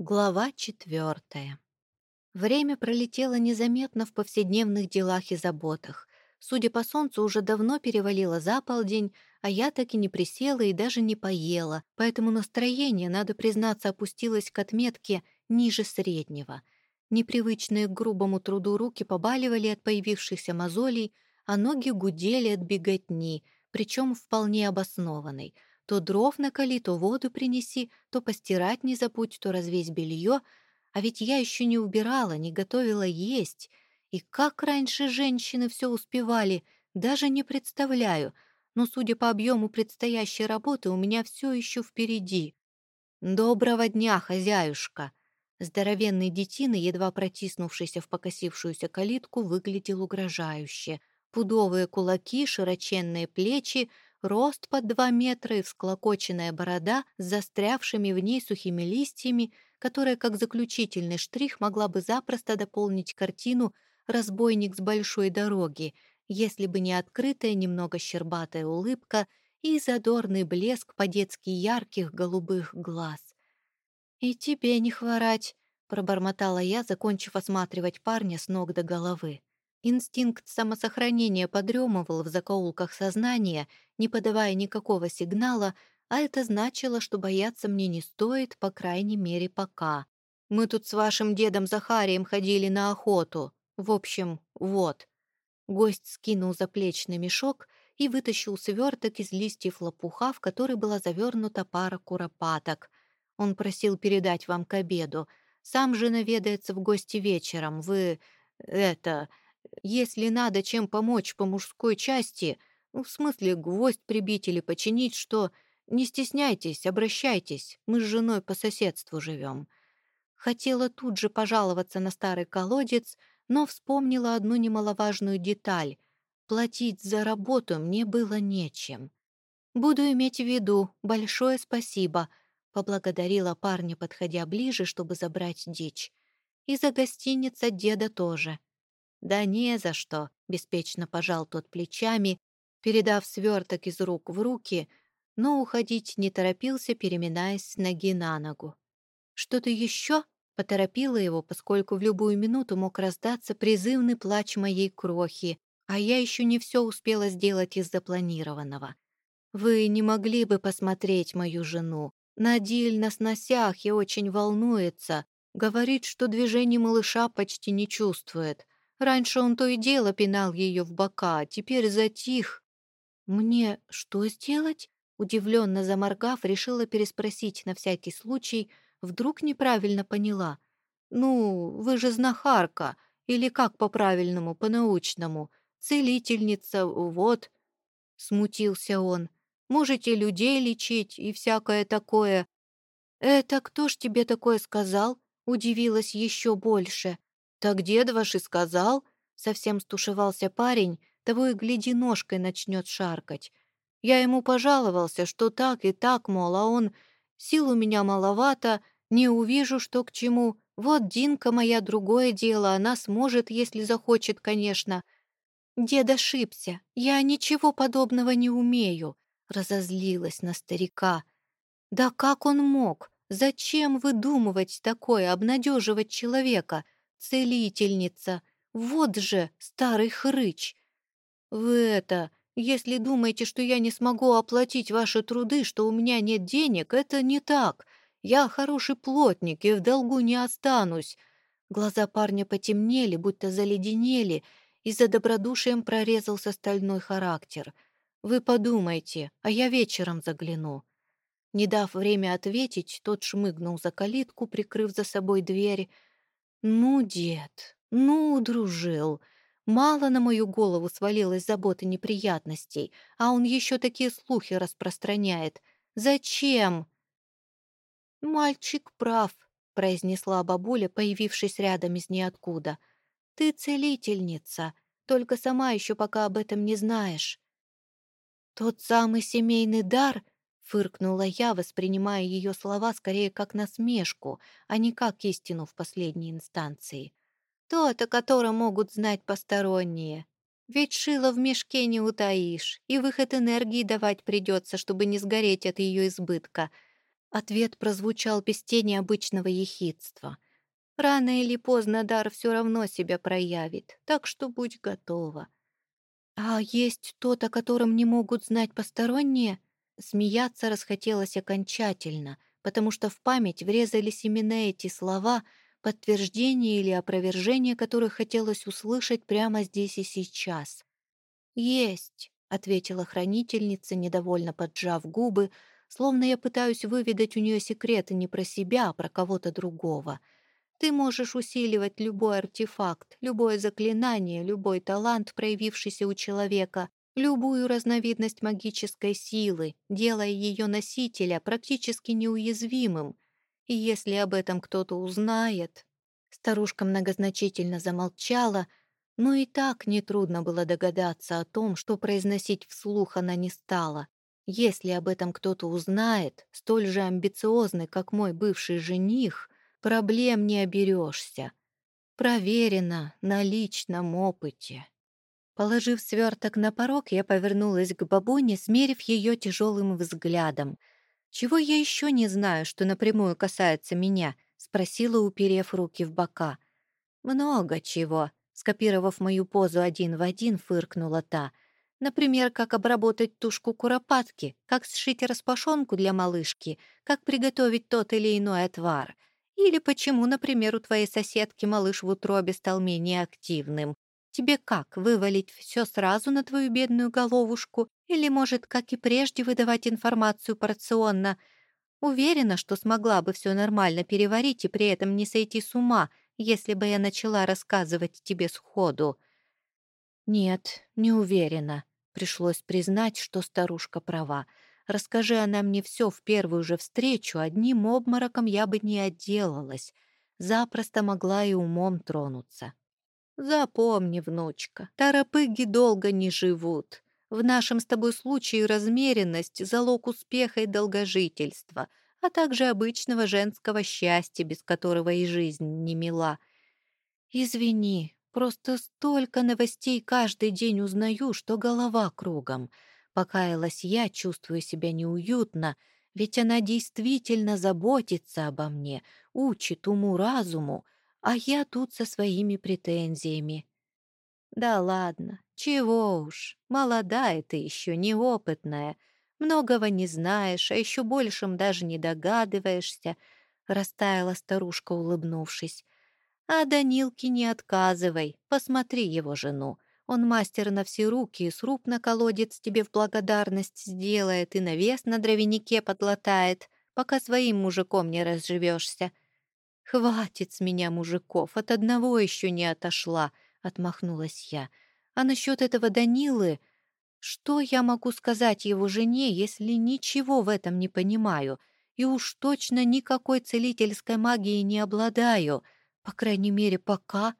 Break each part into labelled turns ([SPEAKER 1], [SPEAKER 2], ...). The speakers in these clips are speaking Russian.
[SPEAKER 1] Глава четвертая. Время пролетело незаметно в повседневных делах и заботах. Судя по солнцу, уже давно перевалило за полдень, а я так и не присела и даже не поела, поэтому настроение, надо признаться, опустилось к отметке ниже среднего. Непривычные к грубому труду руки побаливали от появившихся мозолей, а ноги гудели от беготни, причем вполне обоснованной — то дров накали, то воду принеси, то постирать не забудь, то развесь белье. А ведь я еще не убирала, не готовила есть. И как раньше женщины все успевали, даже не представляю. Но, судя по объему предстоящей работы, у меня все еще впереди. «Доброго дня, хозяюшка!» Здоровенный детина, едва протиснувшийся в покосившуюся калитку, выглядел угрожающе. Пудовые кулаки, широченные плечи — рост под два метра и всклокоченная борода с застрявшими в ней сухими листьями, которая, как заключительный штрих, могла бы запросто дополнить картину «Разбойник с большой дороги», если бы не открытая, немного щербатая улыбка и задорный блеск по-детски ярких голубых глаз. «И тебе не хворать», — пробормотала я, закончив осматривать парня с ног до головы. Инстинкт самосохранения подремывал в закоулках сознания, не подавая никакого сигнала, а это значило, что бояться мне не стоит, по крайней мере, пока. Мы тут с вашим дедом Захарием ходили на охоту. В общем, вот. Гость скинул заплечный мешок и вытащил сверток из листьев лопуха, в который была завернута пара куропаток. Он просил передать вам к обеду. Сам же наведается в гости вечером. Вы... это... Если надо чем помочь по мужской части, ну, в смысле гвоздь прибить или починить, что не стесняйтесь, обращайтесь, мы с женой по соседству живем. Хотела тут же пожаловаться на старый колодец, но вспомнила одну немаловажную деталь. Платить за работу мне было нечем. «Буду иметь в виду. Большое спасибо», — поблагодарила парня, подходя ближе, чтобы забрать дичь. «И за гостиница деда тоже». «Да не за что», — беспечно пожал тот плечами, передав сверток из рук в руки, но уходить не торопился, переминаясь ноги на ногу. «Что-то еще?» — поторопила его, поскольку в любую минуту мог раздаться призывный плач моей крохи, а я еще не все успела сделать из запланированного. «Вы не могли бы посмотреть мою жену? Надиль на сносях и очень волнуется. Говорит, что движений малыша почти не чувствует. Раньше он то и дело пинал ее в бока, а теперь затих. «Мне что сделать?» Удивленно заморгав, решила переспросить на всякий случай, вдруг неправильно поняла. «Ну, вы же знахарка, или как по-правильному, по-научному, целительница, вот». Смутился он. «Можете людей лечить и всякое такое». «Это кто ж тебе такое сказал?» Удивилась еще больше. «Так дед ваш и сказал», — совсем стушевался парень, того и гляди ножкой начнет шаркать. Я ему пожаловался, что так и так, мол, а он «Сил у меня маловато, не увижу, что к чему. Вот Динка моя другое дело, она сможет, если захочет, конечно». «Дед ошибся, я ничего подобного не умею», — разозлилась на старика. «Да как он мог? Зачем выдумывать такое, обнадеживать человека?» Целительница. Вот же старый хрыч. Вы это, если думаете, что я не смогу оплатить ваши труды, что у меня нет денег, это не так. Я хороший плотник и в долгу не останусь. Глаза парня потемнели, будто заледенели, и за добродушием прорезался стальной характер. Вы подумайте, а я вечером загляну. Не дав время ответить, тот шмыгнул за калитку, прикрыв за собой дверь, ну, дед, ну, дружил. Мало на мою голову свалилось заботы неприятностей, а он еще такие слухи распространяет. Зачем? Мальчик прав, произнесла бабуля, появившись рядом из ниоткуда. Ты целительница, только сама еще пока об этом не знаешь. Тот самый семейный дар — Фыркнула я, воспринимая ее слова скорее как насмешку, а не как истину в последней инстанции. Тот, о котором могут знать посторонние. Ведь шило в мешке не утаишь, и выход энергии давать придется, чтобы не сгореть от ее избытка. Ответ прозвучал без тени обычного ехидства. Рано или поздно дар все равно себя проявит, так что будь готова. А есть тот, о котором не могут знать посторонние? Смеяться расхотелось окончательно, потому что в память врезались именно эти слова, подтверждение или опровержение которых хотелось услышать прямо здесь и сейчас. «Есть», — ответила хранительница, недовольно поджав губы, словно я пытаюсь выведать у нее секреты не про себя, а про кого-то другого. Ты можешь усиливать любой артефакт, любое заклинание, любой талант, проявившийся у человека, любую разновидность магической силы, делая ее носителя практически неуязвимым. И если об этом кто-то узнает... Старушка многозначительно замолчала, но и так нетрудно было догадаться о том, что произносить вслух она не стала. Если об этом кто-то узнает, столь же амбициозный, как мой бывший жених, проблем не оберешься. Проверено на личном опыте. Положив сверток на порог, я повернулась к бабуне, смерив ее тяжелым взглядом. «Чего я еще не знаю, что напрямую касается меня?» — спросила, уперев руки в бока. «Много чего», — скопировав мою позу один в один, фыркнула та — Например, как обработать тушку куропатки, как сшить распашонку для малышки, как приготовить тот или иной отвар. Или почему, например, у твоей соседки малыш в утробе стал менее активным. Тебе как, вывалить все сразу на твою бедную головушку? Или, может, как и прежде, выдавать информацию порционно? Уверена, что смогла бы все нормально переварить и при этом не сойти с ума, если бы я начала рассказывать тебе сходу. Нет, не уверена. Пришлось признать, что старушка права. Расскажи она мне все в первую же встречу, одним обмороком я бы не отделалась. Запросто могла и умом тронуться. Запомни, внучка, торопыги долго не живут. В нашем с тобой случае размеренность — залог успеха и долгожительства, а также обычного женского счастья, без которого и жизнь не мила. Извини, Просто столько новостей каждый день узнаю, что голова кругом. Покаялась я, чувствую себя неуютно, ведь она действительно заботится обо мне, учит уму-разуму, а я тут со своими претензиями. Да ладно, чего уж, молодая ты еще, неопытная, многого не знаешь, а еще большим даже не догадываешься, растаяла старушка, улыбнувшись. А Данилке не отказывай, посмотри его жену. Он мастер на все руки, и сруб на колодец тебе в благодарность сделает, и навес на дровянике подлатает, пока своим мужиком не разживешься. «Хватит с меня мужиков, от одного еще не отошла», — отмахнулась я. «А насчет этого Данилы...» Что я могу сказать его жене, если ничего в этом не понимаю? И уж точно никакой целительской магией не обладаю. По крайней мере, пока.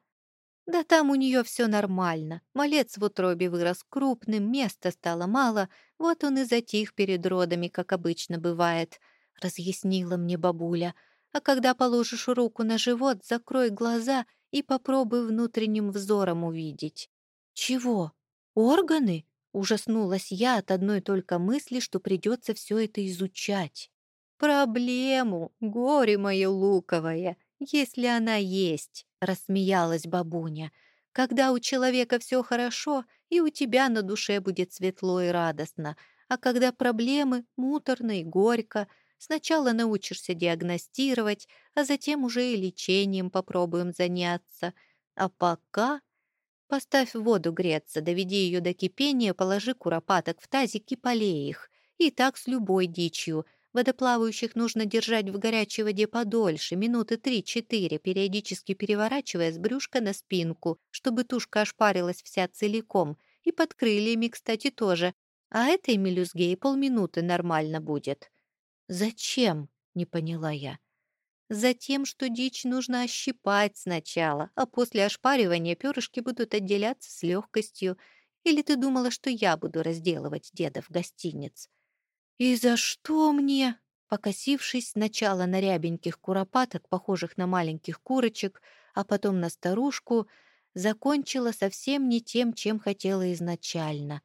[SPEAKER 1] Да там у нее все нормально. Малец в утробе вырос крупным, места стало мало, вот он и затих перед родами, как обычно бывает, — разъяснила мне бабуля. А когда положишь руку на живот, закрой глаза и попробуй внутренним взором увидеть. Чего? Органы? Ужаснулась я от одной только мысли, что придется все это изучать. Проблему, горе мое луковое, «Если она есть», — рассмеялась бабуня. «Когда у человека все хорошо, и у тебя на душе будет светло и радостно, а когда проблемы, муторно и горько, сначала научишься диагностировать, а затем уже и лечением попробуем заняться. А пока...» Поставь воду греться, доведи ее до кипения, положи куропаток в тазик и полей их. И так с любой дичью — Водоплавающих нужно держать в горячей воде подольше, минуты три-четыре, периодически переворачивая с брюшка на спинку, чтобы тушка ошпарилась вся целиком, и под крыльями, кстати, тоже. А этой мелюзге и полминуты нормально будет. «Зачем?» — не поняла я. «Затем, что дичь нужно ощипать сначала, а после ошпаривания перышки будут отделяться с легкостью. Или ты думала, что я буду разделывать деда в гостиниц?» «И за что мне?» Покосившись сначала на рябеньких куропаток, похожих на маленьких курочек, а потом на старушку, закончила совсем не тем, чем хотела изначально.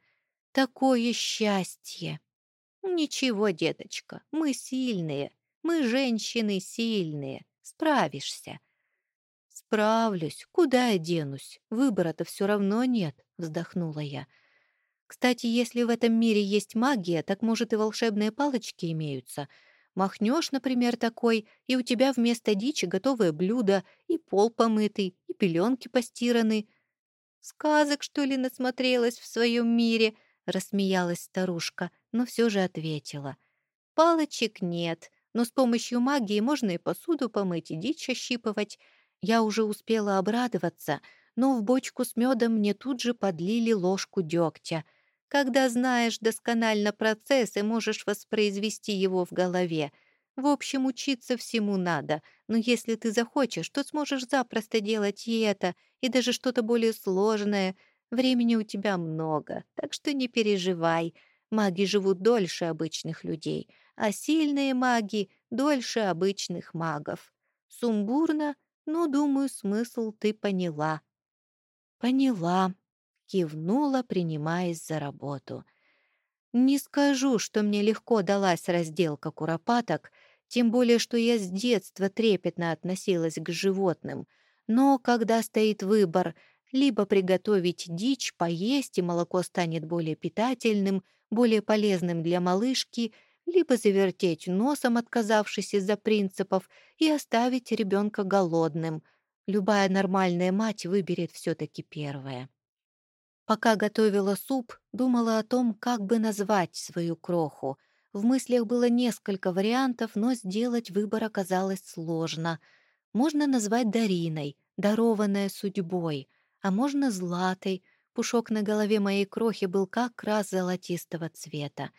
[SPEAKER 1] Такое счастье! Ничего, деточка, мы сильные. Мы женщины сильные, справишься». «Справлюсь. Куда я денусь? Выбора-то все равно нет», — вздохнула я. «Кстати, если в этом мире есть магия, так, может, и волшебные палочки имеются. Махнешь, например, такой, и у тебя вместо дичи готовое блюдо, и пол помытый, и пеленки постираны». «Сказок, что ли, насмотрелась в своем мире?» — рассмеялась старушка, но все же ответила. «Палочек нет, но с помощью магии можно и посуду помыть, и дичь ощипывать. Я уже успела обрадоваться, но в бочку с медом мне тут же подлили ложку дегтя. Когда знаешь досконально процесс и можешь воспроизвести его в голове. В общем, учиться всему надо, но если ты захочешь, то сможешь запросто делать и это, и даже что-то более сложное. Времени у тебя много, так что не переживай. Маги живут дольше обычных людей, а сильные маги — дольше обычных магов. Сумбурно, но, думаю, смысл ты поняла». «Поняла», — кивнула, принимаясь за работу. «Не скажу, что мне легко далась разделка куропаток, тем более, что я с детства трепетно относилась к животным. Но когда стоит выбор либо приготовить дичь, поесть, и молоко станет более питательным, более полезным для малышки — либо завертеть носом, отказавшись из-за принципов, и оставить ребенка голодным. Любая нормальная мать выберет все-таки первое. Пока готовила суп, думала о том, как бы назвать свою кроху. В мыслях было несколько вариантов, но сделать выбор оказалось сложно. Можно назвать Дариной, дарованная судьбой, а можно Златой. Пушок на голове моей крохи был как раз золотистого цвета.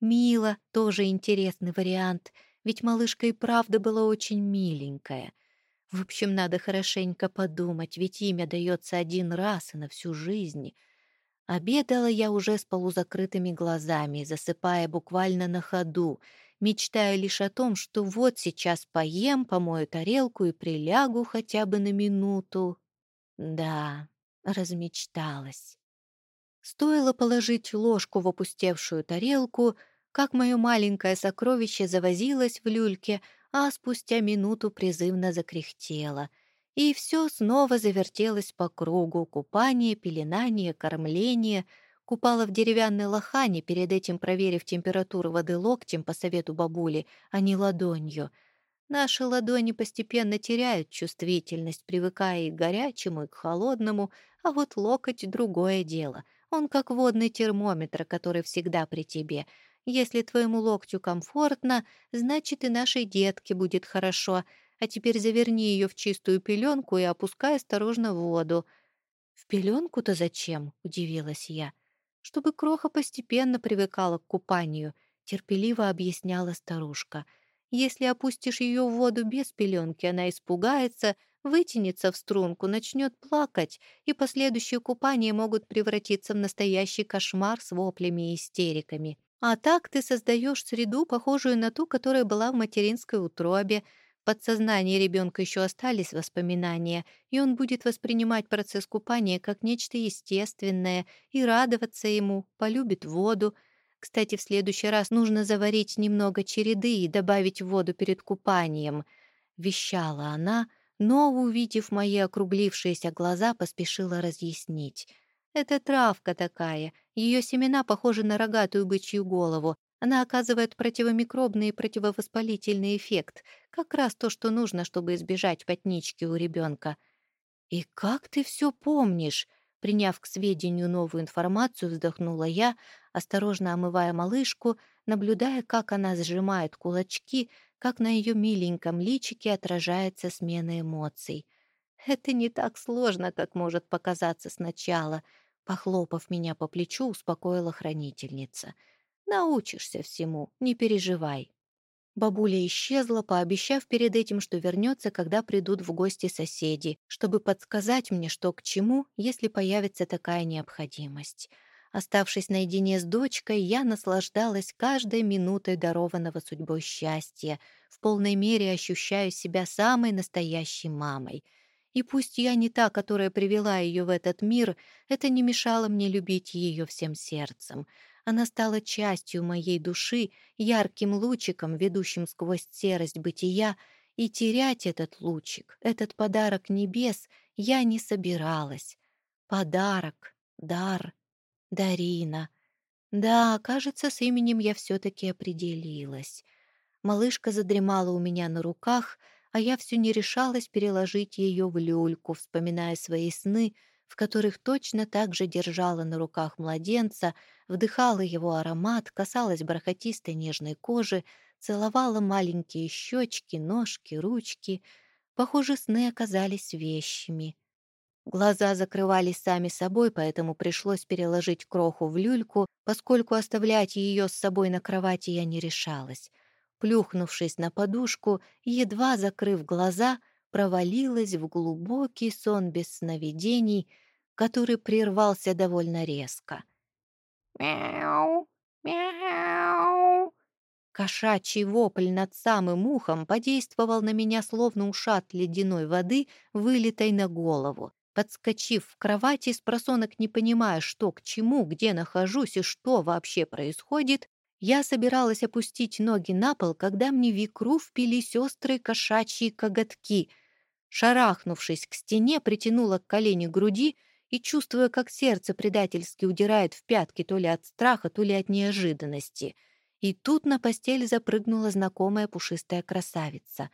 [SPEAKER 1] Мила — тоже интересный вариант, ведь малышка и правда была очень миленькая. В общем, надо хорошенько подумать, ведь имя дается один раз и на всю жизнь. Обедала я уже с полузакрытыми глазами, засыпая буквально на ходу, мечтая лишь о том, что вот сейчас поем, помою тарелку и прилягу хотя бы на минуту. Да, размечталась. Стоило положить ложку в опустевшую тарелку — как мое маленькое сокровище завозилось в люльке, а спустя минуту призывно закряхтело. И все снова завертелось по кругу. Купание, пеленание, кормление. Купала в деревянной лохане, перед этим проверив температуру воды локтем по совету бабули, а не ладонью. Наши ладони постепенно теряют чувствительность, привыкая и к горячему, и к холодному, а вот локоть — другое дело. Он как водный термометр, который всегда при тебе — если твоему локтю комфортно, значит и нашей детке будет хорошо. А теперь заверни ее в чистую пеленку и опускай осторожно в воду». «В пеленку-то зачем?» — удивилась я. «Чтобы кроха постепенно привыкала к купанию», — терпеливо объясняла старушка. «Если опустишь ее в воду без пеленки, она испугается, вытянется в струнку, начнет плакать, и последующие купания могут превратиться в настоящий кошмар с воплями и истериками. А так ты создаешь среду, похожую на ту, которая была в материнской утробе. В подсознании ребенка еще остались воспоминания, и он будет воспринимать процесс купания как нечто естественное и радоваться ему, полюбит воду. Кстати, в следующий раз нужно заварить немного череды и добавить в воду перед купанием. Вещала она, но, увидев мои округлившиеся глаза, поспешила разъяснить — это травка такая. Ее семена похожи на рогатую бычью голову. Она оказывает противомикробный и противовоспалительный эффект. Как раз то, что нужно, чтобы избежать потнички у ребенка. «И как ты все помнишь?» Приняв к сведению новую информацию, вздохнула я, осторожно омывая малышку, наблюдая, как она сжимает кулачки, как на ее миленьком личике отражается смена эмоций. «Это не так сложно, как может показаться сначала», Похлопав меня по плечу, успокоила хранительница. «Научишься всему, не переживай». Бабуля исчезла, пообещав перед этим, что вернется, когда придут в гости соседи, чтобы подсказать мне, что к чему, если появится такая необходимость. Оставшись наедине с дочкой, я наслаждалась каждой минутой дарованного судьбой счастья, в полной мере ощущая себя самой настоящей мамой — и пусть я не та, которая привела ее в этот мир, это не мешало мне любить ее всем сердцем. Она стала частью моей души, ярким лучиком, ведущим сквозь серость бытия, и терять этот лучик, этот подарок небес я не собиралась. Подарок, дар, Дарина. Да, кажется, с именем я все-таки определилась. Малышка задремала у меня на руках, а я все не решалась переложить ее в люльку, вспоминая свои сны, в которых точно так же держала на руках младенца, вдыхала его аромат, касалась бархатистой нежной кожи, целовала маленькие щечки, ножки, ручки. Похоже, сны оказались вещими. Глаза закрывались сами собой, поэтому пришлось переложить кроху в люльку, поскольку оставлять ее с собой на кровати я не решалась. Плюхнувшись на подушку, едва закрыв глаза, провалилась в глубокий сон без сновидений, который прервался довольно резко. «Мяу! Мяу!» Кошачий вопль над самым ухом подействовал на меня словно ушат ледяной воды, вылитой на голову. Подскочив в кровати, с просонок не понимая, что к чему, где нахожусь и что вообще происходит, я собиралась опустить ноги на пол, когда мне в икру впились острые кошачьи коготки. Шарахнувшись к стене, притянула к колени груди и, чувствуя, как сердце предательски удирает в пятки то ли от страха, то ли от неожиданности. И тут на постель запрыгнула знакомая пушистая красавица.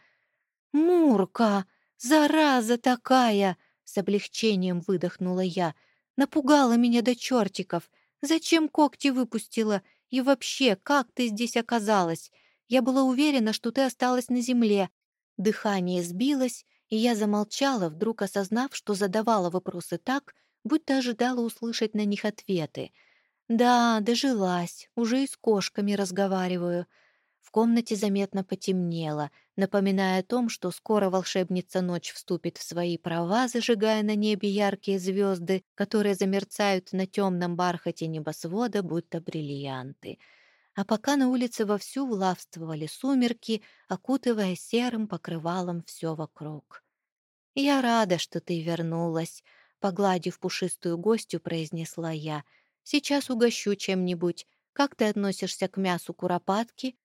[SPEAKER 1] «Мурка! Зараза такая!» С облегчением выдохнула я. Напугала меня до чертиков. Зачем когти выпустила? И вообще, как ты здесь оказалась? Я была уверена, что ты осталась на земле. Дыхание сбилось, и я замолчала, вдруг осознав, что задавала вопросы так, будто ожидала услышать на них ответы. Да, дожилась, уже и с кошками разговариваю. В комнате заметно потемнело, напоминая о том, что скоро волшебница ночь вступит в свои права, зажигая на небе яркие звезды, которые замерцают на темном бархате небосвода, будто бриллианты. А пока на улице вовсю влавствовали сумерки, окутывая серым покрывалом все вокруг. «Я рада, что ты вернулась», — погладив пушистую гостью, произнесла я. «Сейчас угощу чем-нибудь. Как ты относишься к мясу куропатки?»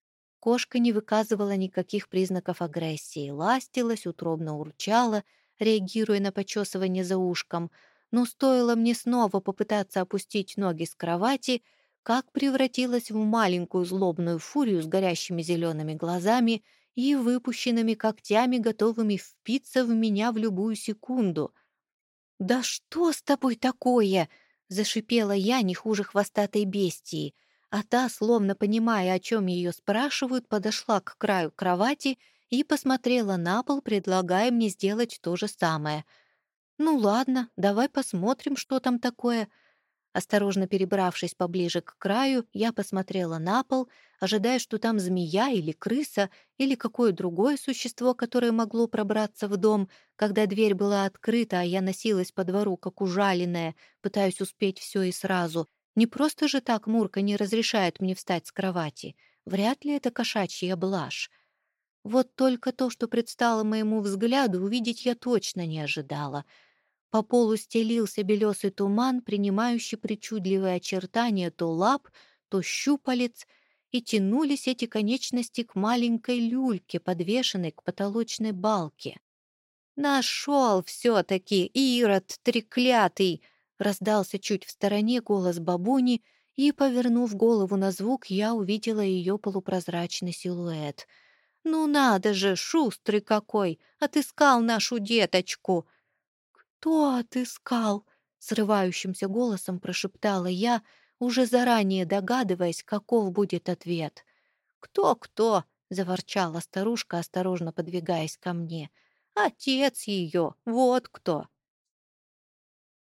[SPEAKER 1] Кошка не выказывала никаких признаков агрессии, ластилась, утробно урчала, реагируя на почесывание за ушком, но стоило мне снова попытаться опустить ноги с кровати, как превратилась в маленькую злобную фурию с горящими зелеными глазами и выпущенными когтями, готовыми впиться в меня в любую секунду. «Да что с тобой такое?» — зашипела я не хуже хвостатой бестии — а та, словно понимая, о чем ее спрашивают, подошла к краю кровати и посмотрела на пол, предлагая мне сделать то же самое. «Ну ладно, давай посмотрим, что там такое». Осторожно перебравшись поближе к краю, я посмотрела на пол, ожидая, что там змея или крыса, или какое другое существо, которое могло пробраться в дом, когда дверь была открыта, а я носилась по двору, как ужаленная, пытаясь успеть все и сразу. Не просто же так Мурка не разрешает мне встать с кровати. Вряд ли это кошачья блажь. Вот только то, что предстало моему взгляду, увидеть я точно не ожидала. По полу стелился белесый туман, принимающий причудливые очертания то лап, то щупалец, и тянулись эти конечности к маленькой люльке, подвешенной к потолочной балке. «Нашел все-таки, Ирод треклятый!» Раздался чуть в стороне голос бабуни, и, повернув голову на звук, я увидела ее полупрозрачный силуэт. «Ну надо же, шустрый какой! Отыскал нашу деточку!» «Кто отыскал?» — срывающимся голосом прошептала я, уже заранее догадываясь, каков будет ответ. «Кто-кто?» — заворчала старушка, осторожно подвигаясь ко мне. «Отец ее, вот кто!»